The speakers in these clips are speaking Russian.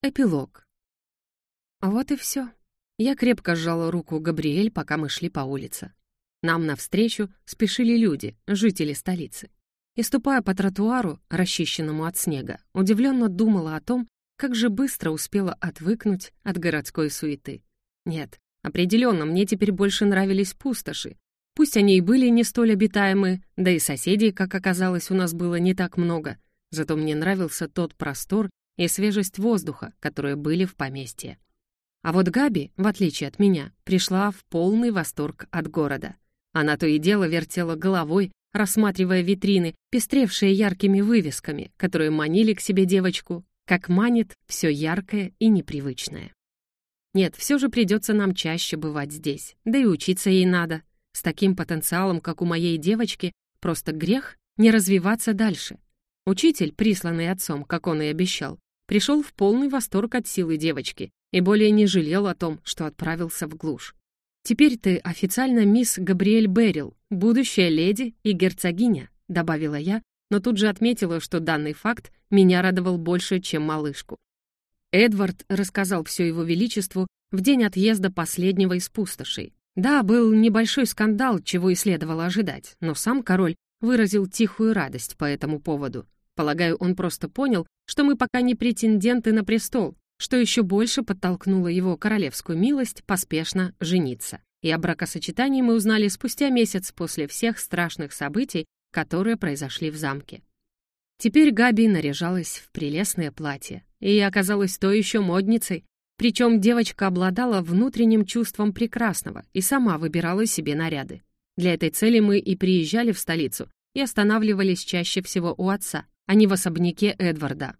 Эпилог. Вот и все. Я крепко сжала руку Габриэль, пока мы шли по улице. Нам навстречу спешили люди, жители столицы. И ступая по тротуару, расчищенному от снега, удивленно думала о том, как же быстро успела отвыкнуть от городской суеты. Нет, определенно мне теперь больше нравились пустоши. Пусть они и были не столь обитаемы, да и соседей, как оказалось, у нас было не так много, зато мне нравился тот простор и свежесть воздуха, которые были в поместье. А вот Габи, в отличие от меня, пришла в полный восторг от города. Она то и дело вертела головой, рассматривая витрины, пестревшие яркими вывесками, которые манили к себе девочку, как манит все яркое и непривычное. Нет, все же придется нам чаще бывать здесь, да и учиться ей надо. С таким потенциалом, как у моей девочки, просто грех не развиваться дальше. Учитель, присланный отцом, как он и обещал, пришел в полный восторг от силы девочки и более не жалел о том, что отправился в глушь. «Теперь ты официально мисс Габриэль Беррил, будущая леди и герцогиня», — добавила я, но тут же отметила, что данный факт меня радовал больше, чем малышку. Эдвард рассказал все его величеству в день отъезда последнего из пустошей. Да, был небольшой скандал, чего и следовало ожидать, но сам король выразил тихую радость по этому поводу. Полагаю, он просто понял, что мы пока не претенденты на престол, что еще больше подтолкнуло его королевскую милость поспешно жениться. И о бракосочетании мы узнали спустя месяц после всех страшных событий, которые произошли в замке. Теперь Габи наряжалась в прелестное платье и оказалась то еще модницей, причем девочка обладала внутренним чувством прекрасного и сама выбирала себе наряды. Для этой цели мы и приезжали в столицу и останавливались чаще всего у отца, а не в особняке Эдварда.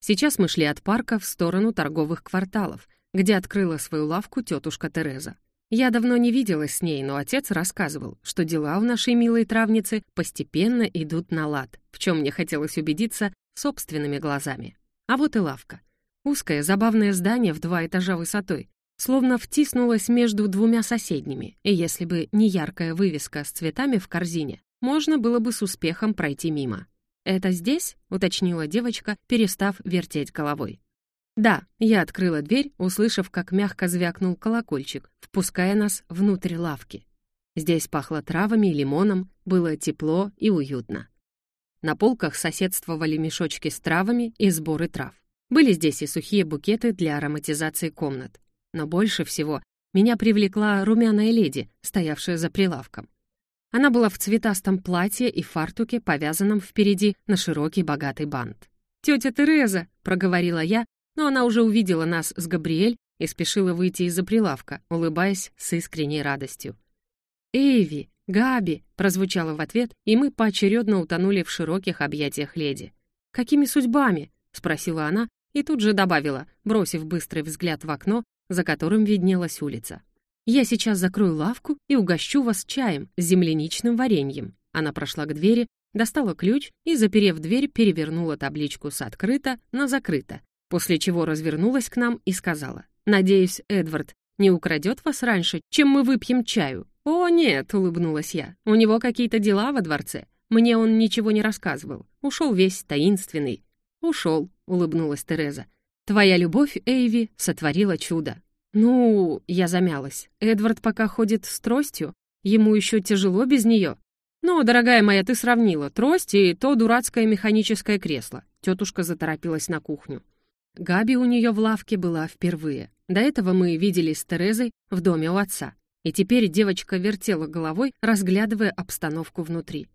Сейчас мы шли от парка в сторону торговых кварталов, где открыла свою лавку тетушка Тереза. Я давно не виделась с ней, но отец рассказывал, что дела у нашей милой травницы постепенно идут на лад, в чем мне хотелось убедиться собственными глазами. А вот и лавка. Узкое, забавное здание в два этажа высотой, словно втиснулось между двумя соседними, и если бы не яркая вывеска с цветами в корзине, можно было бы с успехом пройти мимо. «Это здесь?» — уточнила девочка, перестав вертеть головой. «Да», — я открыла дверь, услышав, как мягко звякнул колокольчик, впуская нас внутрь лавки. Здесь пахло травами и лимоном, было тепло и уютно. На полках соседствовали мешочки с травами и сборы трав. Были здесь и сухие букеты для ароматизации комнат. Но больше всего меня привлекла румяная леди, стоявшая за прилавком. Она была в цветастом платье и фартуке, повязанном впереди на широкий богатый бант. «Тетя Тереза!» — проговорила я, но она уже увидела нас с Габриэль и спешила выйти из-за прилавка, улыбаясь с искренней радостью. «Эйви! Габи!» — прозвучало в ответ, и мы поочередно утонули в широких объятиях леди. «Какими судьбами?» — спросила она и тут же добавила, бросив быстрый взгляд в окно, за которым виднелась улица. «Я сейчас закрою лавку и угощу вас чаем с земляничным вареньем». Она прошла к двери, достала ключ и, заперев дверь, перевернула табличку с «открыто» на «закрыто», после чего развернулась к нам и сказала, «Надеюсь, Эдвард не украдет вас раньше, чем мы выпьем чаю?» «О, нет», — улыбнулась я, «у него какие-то дела во дворце. Мне он ничего не рассказывал. Ушел весь таинственный». «Ушел», — улыбнулась Тереза. «Твоя любовь, Эйви, сотворила чудо. «Ну...» — я замялась. «Эдвард пока ходит с тростью. Ему еще тяжело без нее». «Ну, дорогая моя, ты сравнила трость и то дурацкое механическое кресло». Тетушка заторопилась на кухню. Габи у нее в лавке была впервые. До этого мы виделись с Терезой в доме у отца. И теперь девочка вертела головой, разглядывая обстановку внутри.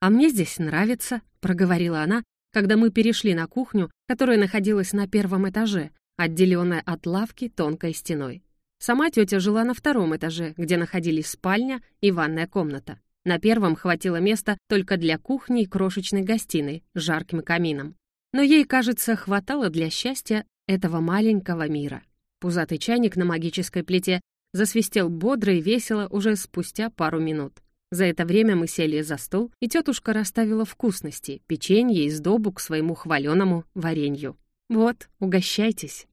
«А мне здесь нравится», — проговорила она, когда мы перешли на кухню, которая находилась на первом этаже, отделенная от лавки тонкой стеной. Сама тетя жила на втором этаже, где находились спальня и ванная комната. На первом хватило места только для кухни и крошечной гостиной с жарким камином. Но ей, кажется, хватало для счастья этого маленького мира. Пузатый чайник на магической плите засвистел бодро и весело уже спустя пару минут. За это время мы сели за стол, и тетушка расставила вкусности, печенье и сдобу к своему хваленому варенью. «Вот, угощайтесь».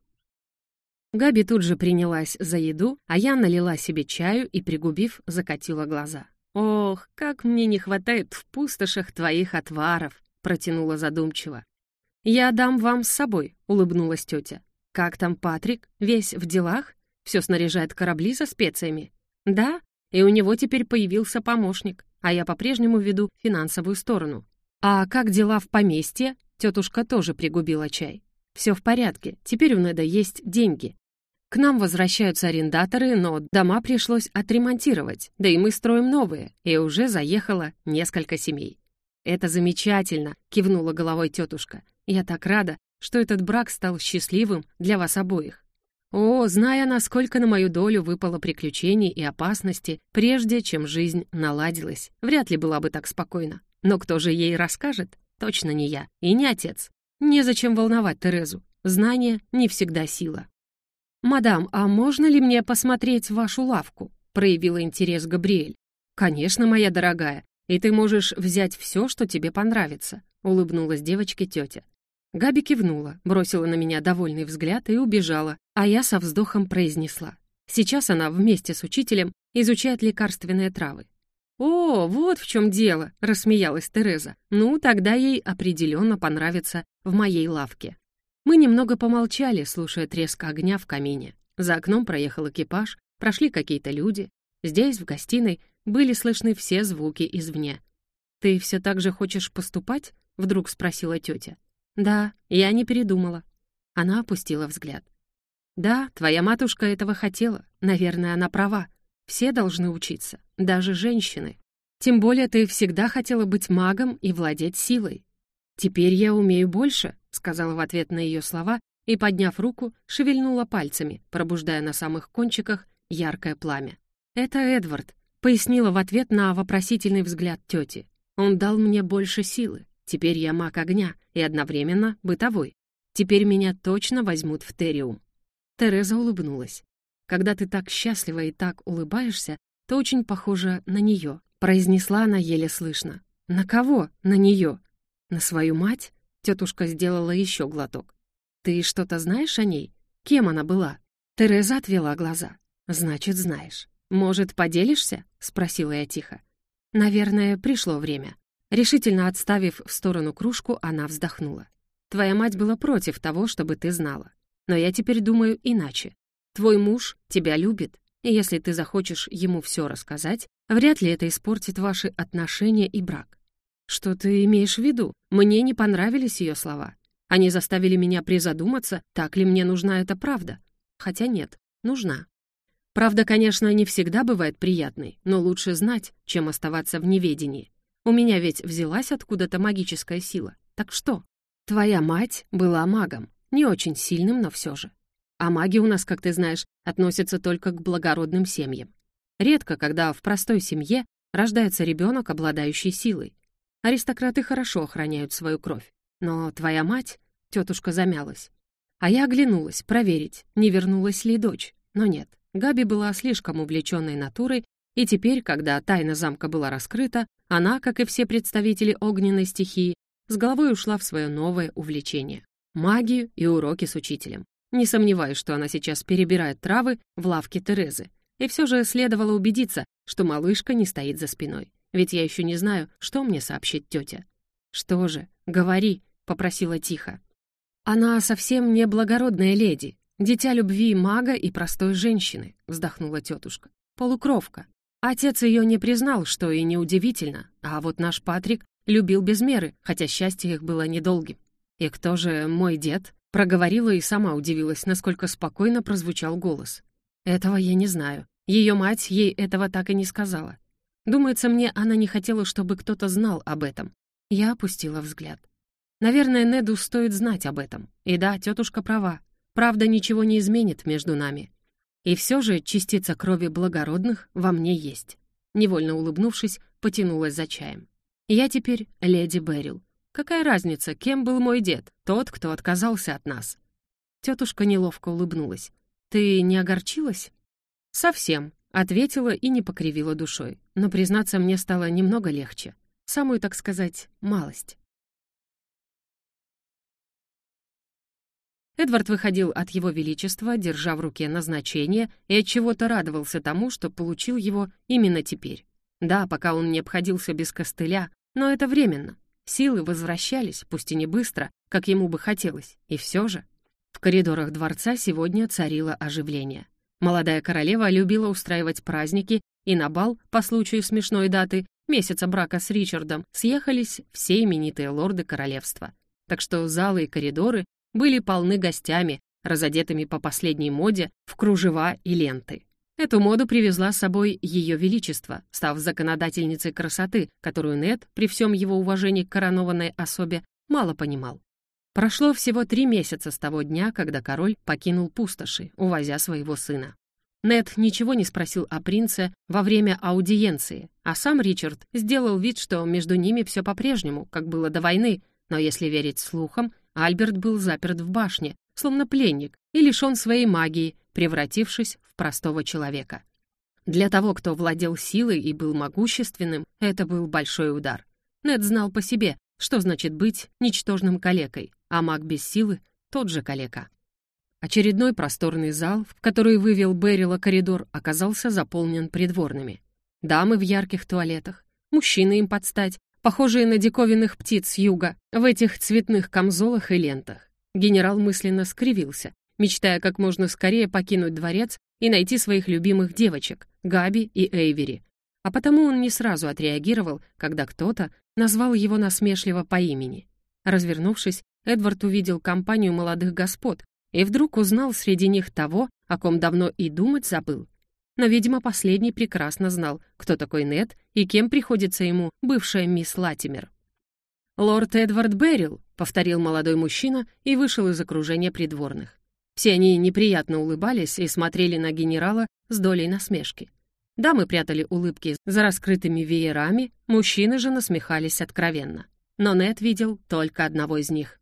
Габи тут же принялась за еду, а я налила себе чаю и, пригубив, закатила глаза. «Ох, как мне не хватает в пустошах твоих отваров!» — протянула задумчиво. «Я дам вам с собой», — улыбнулась тетя. Как там Патрик? Весь в делах? Все снаряжает корабли со специями? Да, и у него теперь появился помощник, а я по-прежнему веду финансовую сторону. А как дела в поместье? Тетушка тоже пригубила чай. Все в порядке, теперь у Неда есть деньги. К нам возвращаются арендаторы, но дома пришлось отремонтировать, да и мы строим новые, и уже заехало несколько семей. «Это замечательно», — кивнула головой тетушка. «Я так рада, что этот брак стал счастливым для вас обоих. О, зная, насколько на мою долю выпало приключений и опасности, прежде чем жизнь наладилась, вряд ли была бы так спокойна. Но кто же ей расскажет? Точно не я и не отец. Незачем волновать Терезу. Знание не всегда сила. «Мадам, а можно ли мне посмотреть вашу лавку?» проявила интерес Габриэль. «Конечно, моя дорогая, и ты можешь взять все, что тебе понравится», улыбнулась девочке тетя. Габи кивнула, бросила на меня довольный взгляд и убежала, а я со вздохом произнесла. Сейчас она вместе с учителем изучает лекарственные травы. «О, вот в чем дело!» — рассмеялась Тереза. «Ну, тогда ей определенно понравится в моей лавке». Мы немного помолчали, слушая треск огня в камине. За окном проехал экипаж, прошли какие-то люди. Здесь, в гостиной, были слышны все звуки извне. «Ты все так же хочешь поступать?» — вдруг спросила тетя. «Да, я не передумала». Она опустила взгляд. «Да, твоя матушка этого хотела. Наверное, она права. Все должны учиться, даже женщины. Тем более ты всегда хотела быть магом и владеть силой. Теперь я умею больше», — сказала в ответ на ее слова и, подняв руку, шевельнула пальцами, пробуждая на самых кончиках яркое пламя. «Это Эдвард», — пояснила в ответ на вопросительный взгляд тети. «Он дал мне больше силы. Теперь я маг огня и одновременно бытовой. Теперь меня точно возьмут в Териум». Тереза улыбнулась. «Когда ты так счастлива и так улыбаешься, то очень похожа на нее», — произнесла она еле слышно. «На кого? На нее?» «На свою мать?» — тетушка сделала еще глоток. «Ты что-то знаешь о ней? Кем она была?» Тереза отвела глаза. «Значит, знаешь. Может, поделишься?» — спросила я тихо. «Наверное, пришло время». Решительно отставив в сторону кружку, она вздохнула. «Твоя мать была против того, чтобы ты знала. Но я теперь думаю иначе. Твой муж тебя любит, и если ты захочешь ему все рассказать, вряд ли это испортит ваши отношения и брак. Что ты имеешь в виду? Мне не понравились ее слова. Они заставили меня призадуматься, так ли мне нужна эта правда. Хотя нет, нужна. Правда, конечно, не всегда бывает приятной, но лучше знать, чем оставаться в неведении. У меня ведь взялась откуда-то магическая сила. Так что? Твоя мать была магом. Не очень сильным, но все же. А маги у нас, как ты знаешь, относятся только к благородным семьям. Редко, когда в простой семье рождается ребенок, обладающий силой. Аристократы хорошо охраняют свою кровь. Но твоя мать, тетушка замялась. А я оглянулась, проверить, не вернулась ли дочь. Но нет, Габи была слишком увлеченной натурой и теперь, когда тайна замка была раскрыта, она, как и все представители огненной стихии, с головой ушла в свое новое увлечение — магию и уроки с учителем. Не сомневаюсь, что она сейчас перебирает травы в лавке Терезы. И все же следовало убедиться, что малышка не стоит за спиной. Ведь я еще не знаю, что мне сообщит тетя. «Что же, говори», — попросила тихо. «Она совсем не благородная леди, дитя любви мага и простой женщины», — вздохнула тетушка. «Полукровка. Отец ее не признал, что и неудивительно, а вот наш Патрик любил без меры, хотя счастье их было недолгим. И кто же мой дед? Проговорила и сама удивилась, насколько спокойно прозвучал голос. Этого я не знаю. Ее мать ей этого так и не сказала. Думается мне, она не хотела, чтобы кто-то знал об этом. Я опустила взгляд. Наверное, Неду стоит знать об этом. И да, тетушка права. Правда, ничего не изменит между нами. И все же частица крови благородных во мне есть. Невольно улыбнувшись, потянулась за чаем. Я теперь леди Берил. Какая разница, кем был мой дед? Тот, кто отказался от нас. Тетушка неловко улыбнулась. Ты не огорчилась? Совсем, ответила и не покривила душой. Но, признаться, мне стало немного легче. Самую, так сказать, малость. Эдвард выходил от его величества, держа в руке назначение, и от чего то радовался тому, что получил его именно теперь. Да, пока он не обходился без костыля, но это временно. Силы возвращались, пусть и не быстро, как ему бы хотелось, и все же. В коридорах дворца сегодня царило оживление. Молодая королева любила устраивать праздники, и на бал по случаю смешной даты месяца брака с Ричардом съехались все именитые лорды королевства. Так что залы и коридоры были полны гостями, разодетыми по последней моде в кружева и ленты. Эту моду привезла с собой Ее Величество, став законодательницей красоты, которую Нед, при всем его уважении к коронованной особе, мало понимал. Прошло всего три месяца с того дня, когда король покинул пустоши, увозя своего сына. Нед ничего не спросил о принце во время аудиенции, а сам Ричард сделал вид, что между ними все по-прежнему, как было до войны, но если верить слухам, Альберт был заперт в башне, словно пленник, и лишён своей магии, превратившись в простого человека. Для того, кто владел силой и был могущественным, это был большой удар. Нед знал по себе, что значит быть ничтожным калекой, а маг без силы — тот же калека. Очередной просторный зал, в который вывел Берила коридор, оказался заполнен придворными. Дамы в ярких туалетах, мужчины им подстать, похожие на диковинных птиц юга, в этих цветных камзолах и лентах. Генерал мысленно скривился, мечтая как можно скорее покинуть дворец и найти своих любимых девочек, Габи и Эйвери. А потому он не сразу отреагировал, когда кто-то назвал его насмешливо по имени. Развернувшись, Эдвард увидел компанию молодых господ, и вдруг узнал среди них того, о ком давно и думать забыл. Но, видимо, последний прекрасно знал, кто такой Нед и кем приходится ему бывшая мисс Латимер. «Лорд Эдвард Беррил», — повторил молодой мужчина и вышел из окружения придворных. Все они неприятно улыбались и смотрели на генерала с долей насмешки. Дамы прятали улыбки за раскрытыми веерами, мужчины же насмехались откровенно. Но Нед видел только одного из них.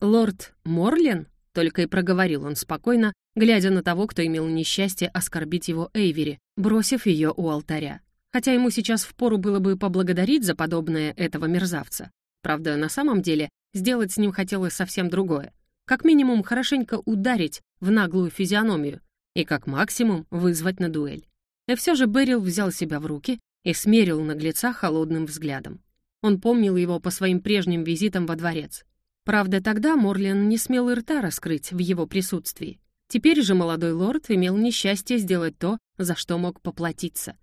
«Лорд Морлен?» Только и проговорил он спокойно, глядя на того, кто имел несчастье оскорбить его Эйвери, бросив ее у алтаря. Хотя ему сейчас впору было бы поблагодарить за подобное этого мерзавца. Правда, на самом деле, сделать с ним хотелось совсем другое. Как минимум, хорошенько ударить в наглую физиономию и как максимум вызвать на дуэль. И все же Берил взял себя в руки и смерил наглеца холодным взглядом. Он помнил его по своим прежним визитам во дворец. Правда, тогда Морлин не смел и рта раскрыть в его присутствии. Теперь же молодой лорд имел несчастье сделать то, за что мог поплатиться.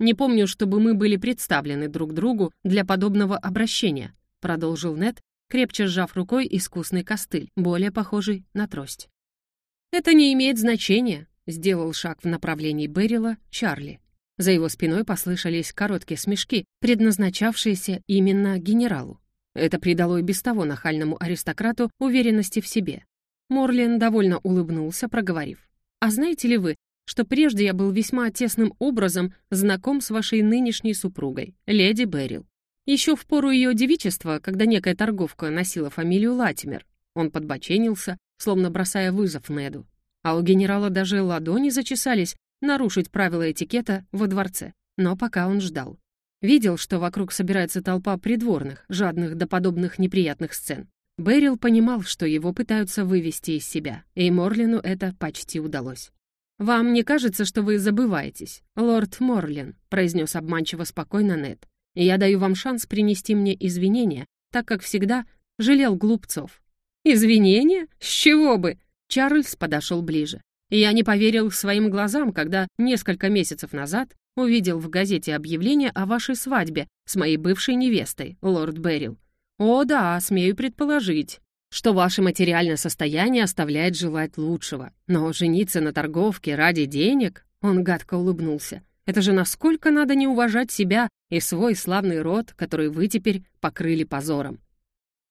«Не помню, чтобы мы были представлены друг другу для подобного обращения», продолжил Нед, крепче сжав рукой искусный костыль, более похожий на трость. «Это не имеет значения», — сделал шаг в направлении Берила Чарли. За его спиной послышались короткие смешки, предназначавшиеся именно генералу. Это придало и без того нахальному аристократу уверенности в себе. Морлин довольно улыбнулся, проговорив. «А знаете ли вы, что прежде я был весьма тесным образом знаком с вашей нынешней супругой, леди Беррил. Еще в пору ее девичества, когда некая торговка носила фамилию Латимер, он подбоченился, словно бросая вызов Неду. А у генерала даже ладони зачесались нарушить правила этикета во дворце. Но пока он ждал. Видел, что вокруг собирается толпа придворных, жадных до подобных неприятных сцен. Берил понимал, что его пытаются вывести из себя, и Морлину это почти удалось. «Вам не кажется, что вы забываетесь, лорд Морлин?» произнес обманчиво спокойно Нед. «Я даю вам шанс принести мне извинения, так как всегда жалел глупцов». «Извинения? С чего бы?» Чарльз подошел ближе. Я не поверил своим глазам, когда несколько месяцев назад увидел в газете объявление о вашей свадьбе с моей бывшей невестой, лорд Беррил. О да, смею предположить, что ваше материальное состояние оставляет желать лучшего. Но жениться на торговке ради денег...» Он гадко улыбнулся. «Это же насколько надо не уважать себя и свой славный род, который вы теперь покрыли позором».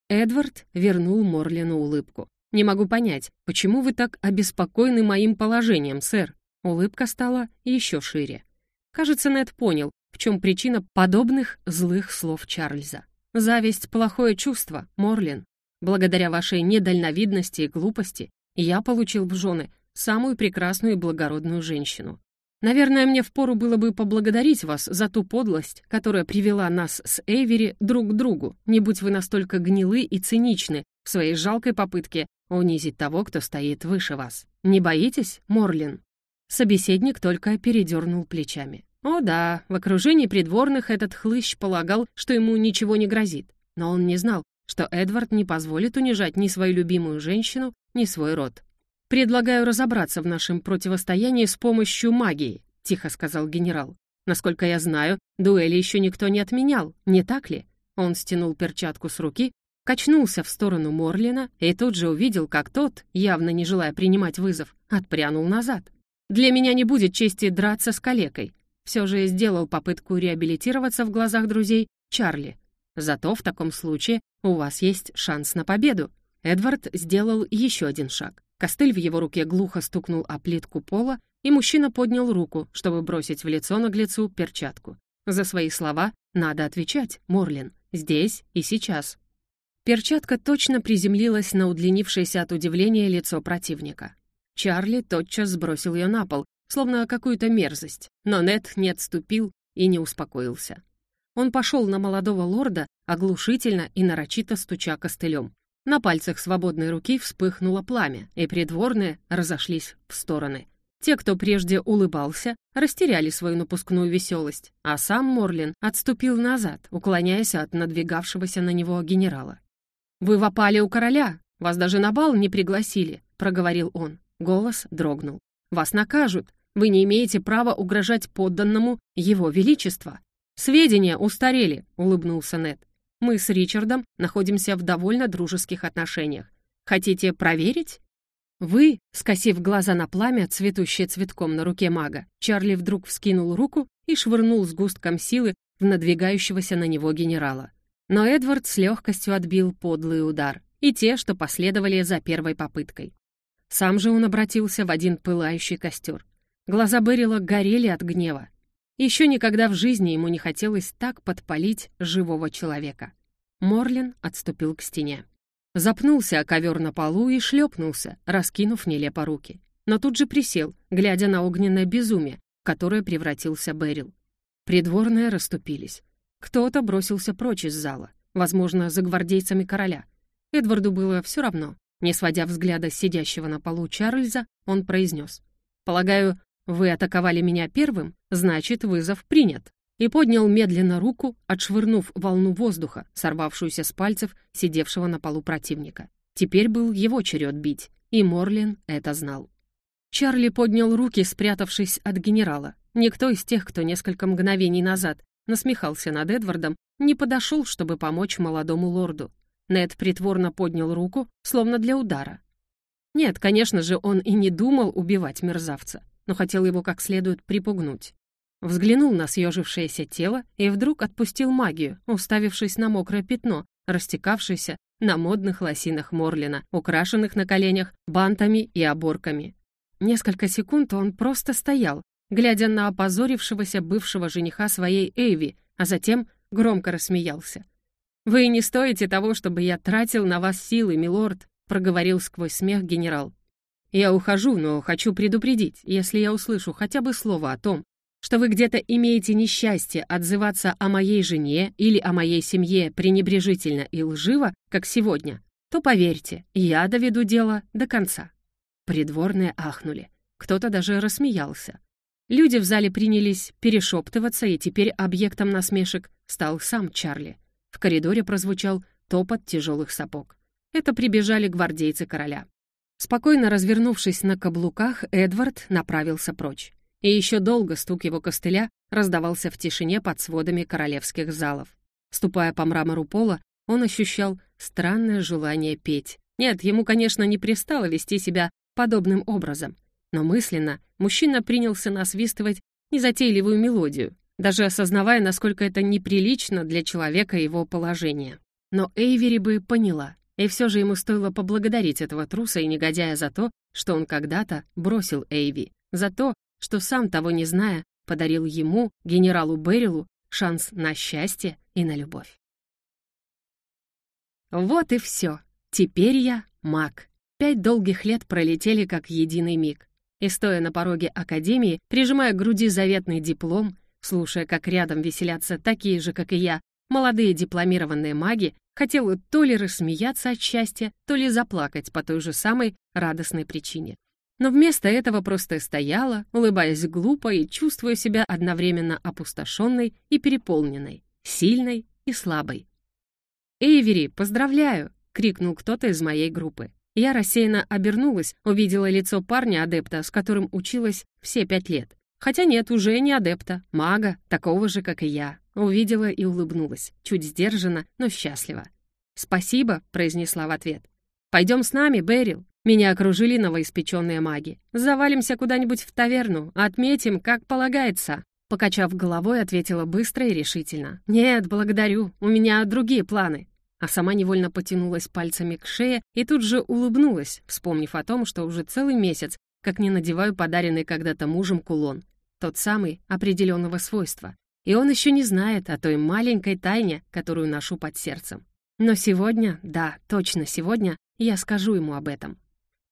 Эдвард вернул Морлину улыбку. «Не могу понять, почему вы так обеспокоены моим положением, сэр?» Улыбка стала еще шире. Кажется, Нед понял, в чем причина подобных злых слов Чарльза. Зависть — плохое чувство, Морлин. Благодаря вашей недальновидности и глупости я получил в жены самую прекрасную и благородную женщину. Наверное, мне впору было бы поблагодарить вас за ту подлость, которая привела нас с Эйвери друг к другу, не будь вы настолько гнилы и циничны в своей жалкой попытке унизить того, кто стоит выше вас. Не боитесь, Морлин?» Собеседник только передернул плечами. О да, в окружении придворных этот хлыщ полагал, что ему ничего не грозит. Но он не знал, что Эдвард не позволит унижать ни свою любимую женщину, не свой род. «Предлагаю разобраться в нашем противостоянии с помощью магии», — тихо сказал генерал. «Насколько я знаю, дуэли еще никто не отменял, не так ли?» Он стянул перчатку с руки, качнулся в сторону Морлина и тут же увидел, как тот, явно не желая принимать вызов, отпрянул назад. «Для меня не будет чести драться с калекой», все же сделал попытку реабилитироваться в глазах друзей Чарли. Зато в таком случае у вас есть шанс на победу. Эдвард сделал еще один шаг. Костыль в его руке глухо стукнул о плитку пола, и мужчина поднял руку, чтобы бросить в лицо наглецу перчатку. За свои слова надо отвечать, Морлин, здесь и сейчас. Перчатка точно приземлилась на удлинившееся от удивления лицо противника. Чарли тотчас сбросил ее на пол, словно какую-то мерзость, но Нед не отступил и не успокоился. Он пошел на молодого лорда, оглушительно и нарочито стуча костылем. На пальцах свободной руки вспыхнуло пламя, и придворные разошлись в стороны. Те, кто прежде улыбался, растеряли свою напускную веселость, а сам Морлин отступил назад, уклоняясь от надвигавшегося на него генерала. «Вы вопали у короля, вас даже на бал не пригласили», — проговорил он. Голос дрогнул. «Вас накажут, вы не имеете права угрожать подданному его величества». «Сведения устарели», — улыбнулся Нед. «Мы с Ричардом находимся в довольно дружеских отношениях. Хотите проверить?» «Вы», скосив глаза на пламя, цветущее цветком на руке мага, Чарли вдруг вскинул руку и швырнул сгустком силы в надвигающегося на него генерала. Но Эдвард с легкостью отбил подлый удар, и те, что последовали за первой попыткой. Сам же он обратился в один пылающий костер. Глаза Берила горели от гнева, еще никогда в жизни ему не хотелось так подпалить живого человека. Морлин отступил к стене. Запнулся о ковер на полу и шлепнулся, раскинув нелепо руки. Но тут же присел, глядя на огненное безумие, в которое превратился Берил. Придворные расступились. Кто-то бросился прочь из зала, возможно, за гвардейцами короля. Эдварду было все равно. Не сводя взгляда сидящего на полу Чарльза, он произнес. «Полагаю, «Вы атаковали меня первым, значит, вызов принят». И поднял медленно руку, отшвырнув волну воздуха, сорвавшуюся с пальцев сидевшего на полу противника. Теперь был его черед бить, и Морлин это знал. Чарли поднял руки, спрятавшись от генерала. Никто из тех, кто несколько мгновений назад насмехался над Эдвардом, не подошел, чтобы помочь молодому лорду. Нед притворно поднял руку, словно для удара. Нет, конечно же, он и не думал убивать мерзавца но хотел его как следует припугнуть. Взглянул на съежившееся тело и вдруг отпустил магию, уставившись на мокрое пятно, растекавшееся на модных лосинах Морлина, украшенных на коленях бантами и оборками. Несколько секунд он просто стоял, глядя на опозорившегося бывшего жениха своей Эйви, а затем громко рассмеялся. «Вы не стоите того, чтобы я тратил на вас силы, милорд», проговорил сквозь смех генерал. Я ухожу, но хочу предупредить, если я услышу хотя бы слово о том, что вы где-то имеете несчастье отзываться о моей жене или о моей семье пренебрежительно и лживо, как сегодня, то поверьте, я доведу дело до конца». Придворные ахнули. Кто-то даже рассмеялся. Люди в зале принялись перешептываться, и теперь объектом насмешек стал сам Чарли. В коридоре прозвучал топот тяжелых сапог. Это прибежали гвардейцы короля. Спокойно развернувшись на каблуках, Эдвард направился прочь. И еще долго стук его костыля раздавался в тишине под сводами королевских залов. Ступая по мрамору пола, он ощущал странное желание петь. Нет, ему, конечно, не пристало вести себя подобным образом, но мысленно мужчина принялся насвистывать незатейливую мелодию, даже осознавая, насколько это неприлично для человека его положения. Но Эйвери бы поняла, и все же ему стоило поблагодарить этого труса и негодяя за то, что он когда-то бросил Эйви, за то, что сам того не зная, подарил ему, генералу Берилу, шанс на счастье и на любовь. Вот и все. Теперь я маг. Пять долгих лет пролетели как единый миг. И стоя на пороге академии, прижимая к груди заветный диплом, слушая, как рядом веселятся такие же, как и я, молодые дипломированные маги, Хотела то ли рассмеяться от счастья, то ли заплакать по той же самой радостной причине. Но вместо этого просто стояла, улыбаясь глупо и чувствуя себя одновременно опустошенной и переполненной, сильной и слабой. «Эйвери, поздравляю!» — крикнул кто-то из моей группы. Я рассеянно обернулась, увидела лицо парня-адепта, с которым училась все пять лет. Хотя нет, уже не адепта, мага, такого же, как и я. Увидела и улыбнулась, чуть сдержанно, но счастливо. «Спасибо», — произнесла в ответ. «Пойдем с нами, Берил». Меня окружили новоиспеченные маги. «Завалимся куда-нибудь в таверну, отметим, как полагается». Покачав головой, ответила быстро и решительно. «Нет, благодарю, у меня другие планы». А сама невольно потянулась пальцами к шее и тут же улыбнулась, вспомнив о том, что уже целый месяц как не надеваю подаренный когда-то мужем кулон. Тот самый, определенного свойства. И он еще не знает о той маленькой тайне, которую ношу под сердцем. Но сегодня, да, точно сегодня, я скажу ему об этом.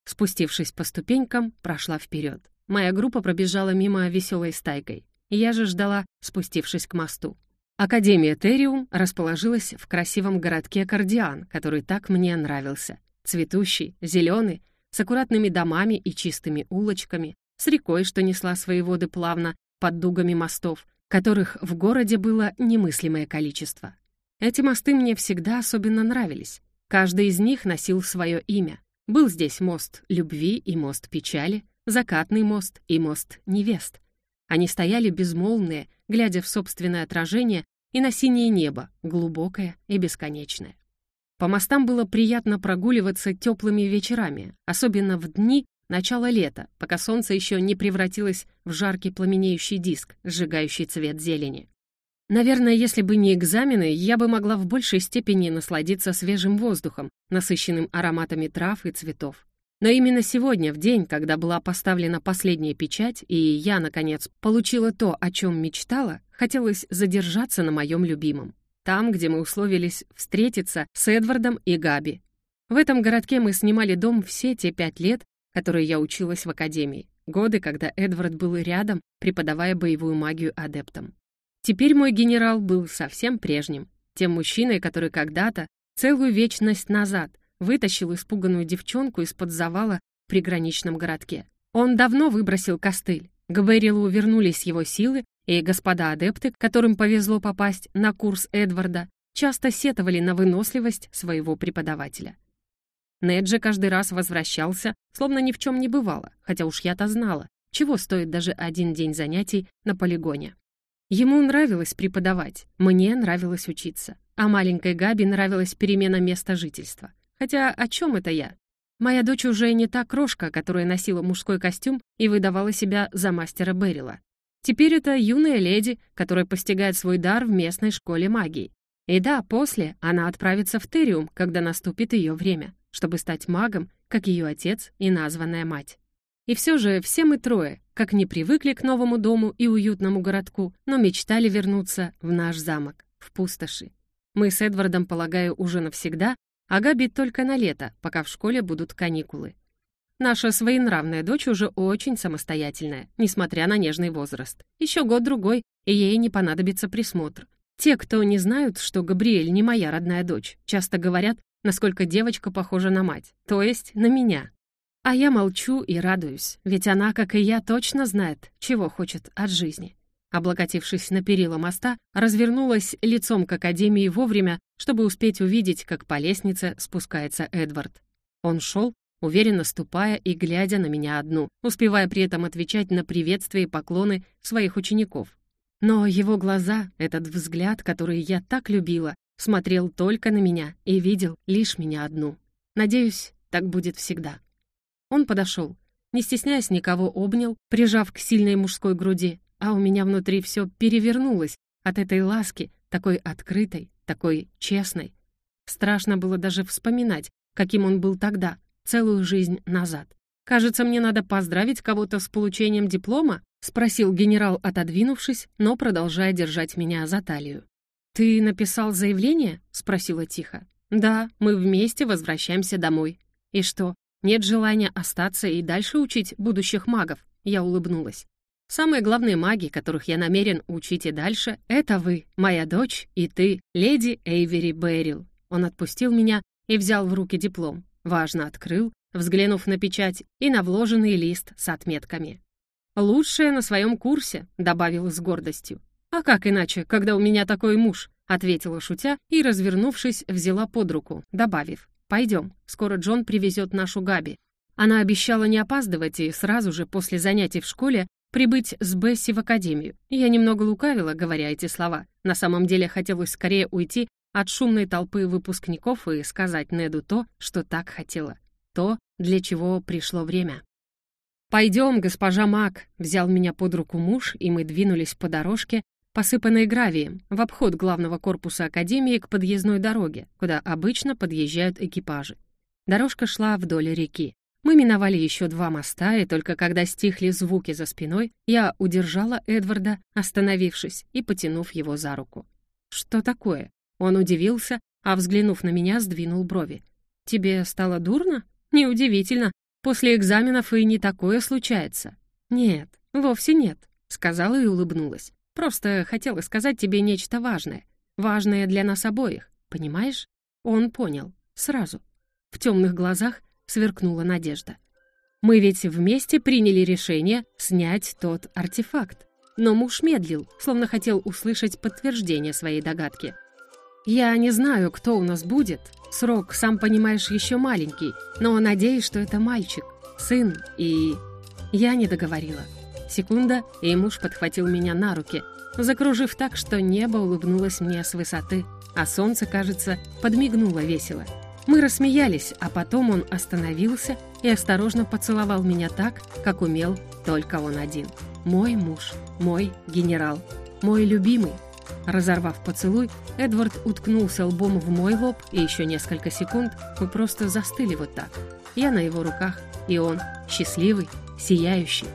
Спустившись по ступенькам, прошла вперед. Моя группа пробежала мимо веселой стайкой. Я же ждала, спустившись к мосту. Академия Териум расположилась в красивом городке Кардиан, который так мне нравился. Цветущий, зеленый, с аккуратными домами и чистыми улочками, с рекой, что несла свои воды плавно под дугами мостов, которых в городе было немыслимое количество. Эти мосты мне всегда особенно нравились. Каждый из них носил свое имя. Был здесь мост любви и мост печали, закатный мост и мост невест. Они стояли безмолвные, глядя в собственное отражение и на синее небо, глубокое и бесконечное. По мостам было приятно прогуливаться теплыми вечерами, особенно в дни начала лета, пока солнце еще не превратилось в жаркий пламенеющий диск, сжигающий цвет зелени. Наверное, если бы не экзамены, я бы могла в большей степени насладиться свежим воздухом, насыщенным ароматами трав и цветов. Но именно сегодня, в день, когда была поставлена последняя печать, и я, наконец, получила то, о чем мечтала, хотелось задержаться на моем любимом там, где мы условились встретиться с Эдвардом и Габи. В этом городке мы снимали дом все те пять лет, которые я училась в академии, годы, когда Эдвард был рядом, преподавая боевую магию адептам. Теперь мой генерал был совсем прежним, тем мужчиной, который когда-то, целую вечность назад, вытащил испуганную девчонку из-под завала в приграничном городке. Он давно выбросил костыль. К Берилу вернулись его силы, и господа адепты, которым повезло попасть на курс Эдварда, часто сетовали на выносливость своего преподавателя. Нед же каждый раз возвращался, словно ни в чем не бывало, хотя уж я-то знала, чего стоит даже один день занятий на полигоне. Ему нравилось преподавать, мне нравилось учиться, а маленькой Габи нравилась перемена места жительства. Хотя о чем это я? Моя дочь уже не та крошка, которая носила мужской костюм и выдавала себя за мастера Берила. Теперь это юная леди, которая постигает свой дар в местной школе магии. И да, после она отправится в Териум, когда наступит ее время, чтобы стать магом, как ее отец и названная мать. И все же все мы трое, как не привыкли к новому дому и уютному городку, но мечтали вернуться в наш замок, в пустоши. Мы с Эдвардом, полагаю, уже навсегда, а Габи только на лето, пока в школе будут каникулы. Наша своенравная дочь уже очень самостоятельная, несмотря на нежный возраст. Еще год-другой, и ей не понадобится присмотр. Те, кто не знают, что Габриэль не моя родная дочь, часто говорят, насколько девочка похожа на мать, то есть на меня. А я молчу и радуюсь, ведь она, как и я, точно знает, чего хочет от жизни. Облокотившись на перила моста, развернулась лицом к Академии вовремя, чтобы успеть увидеть, как по лестнице спускается Эдвард. Он шел, уверенно ступая и глядя на меня одну, успевая при этом отвечать на приветствия и поклоны своих учеников. Но его глаза, этот взгляд, который я так любила, смотрел только на меня и видел лишь меня одну. Надеюсь, так будет всегда. Он подошел, не стесняясь никого обнял, прижав к сильной мужской груди, а у меня внутри все перевернулось от этой ласки, такой открытой, такой честной. Страшно было даже вспоминать, каким он был тогда, целую жизнь назад. «Кажется, мне надо поздравить кого-то с получением диплома?» — спросил генерал, отодвинувшись, но продолжая держать меня за талию. «Ты написал заявление?» — спросила тихо. «Да, мы вместе возвращаемся домой». «И что, нет желания остаться и дальше учить будущих магов?» Я улыбнулась. «Самые главные маги, которых я намерен учить и дальше, это вы, моя дочь, и ты, леди Эйвери Беррил». Он отпустил меня и взял в руки диплом. Важно открыл, взглянув на печать и на вложенный лист с отметками. «Лучшее на своем курсе», — добавил с гордостью. «А как иначе, когда у меня такой муж?» — ответила шутя и, развернувшись, взяла под руку, добавив. Пойдем, скоро Джон привезет нашу Габи. Она обещала не опаздывать и сразу же после занятий в школе прибыть с Бесси в академию. Я немного лукавила, говоря эти слова. На самом деле хотелось скорее уйти от шумной толпы выпускников и сказать Неду то, что так хотела. То, для чего пришло время. «Пойдем, госпожа Мак», — взял меня под руку муж, и мы двинулись по дорожке, посыпанной гравием, в обход главного корпуса Академии к подъездной дороге, куда обычно подъезжают экипажи. Дорожка шла вдоль реки. Мы миновали еще два моста, и только когда стихли звуки за спиной, я удержала Эдварда, остановившись и потянув его за руку. «Что такое?» Он удивился, а, взглянув на меня, сдвинул брови. «Тебе стало дурно? Неудивительно. После экзаменов и не такое случается». «Нет, вовсе нет», — сказала и улыбнулась. «Просто хотела сказать тебе нечто важное. Важное для нас обоих, понимаешь?» Он понял. Сразу. В темных глазах сверкнула надежда. Мы ведь вместе приняли решение снять тот артефакт. Но муж медлил, словно хотел услышать подтверждение своей догадки. «Я не знаю, кто у нас будет. Срок, сам понимаешь, еще маленький, но надеюсь, что это мальчик, сын и...» Я не договорила. Секунда, и муж подхватил меня на руки, закружив так, что небо улыбнулось мне с высоты, а солнце, кажется, подмигнуло весело. Мы рассмеялись, а потом он остановился и осторожно поцеловал меня так, как умел только он один. Мой муж, мой генерал, мой любимый. Разорвав поцелуй, Эдвард уткнулся лбом в мой лоб, и еще несколько секунд мы просто застыли вот так. Я на его руках, и он счастливый, сияющий.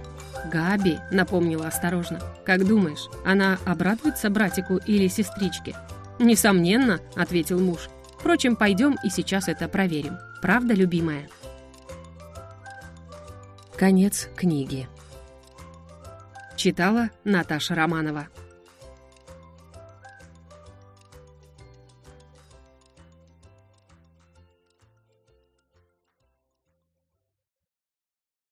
«Габи», — напомнила осторожно, — «как думаешь, она обрадуется братику или сестричке?» «Несомненно», — ответил муж, — Впрочем, пойдем и сейчас это проверим. Правда, любимая? Конец книги. Читала Наташа Романова.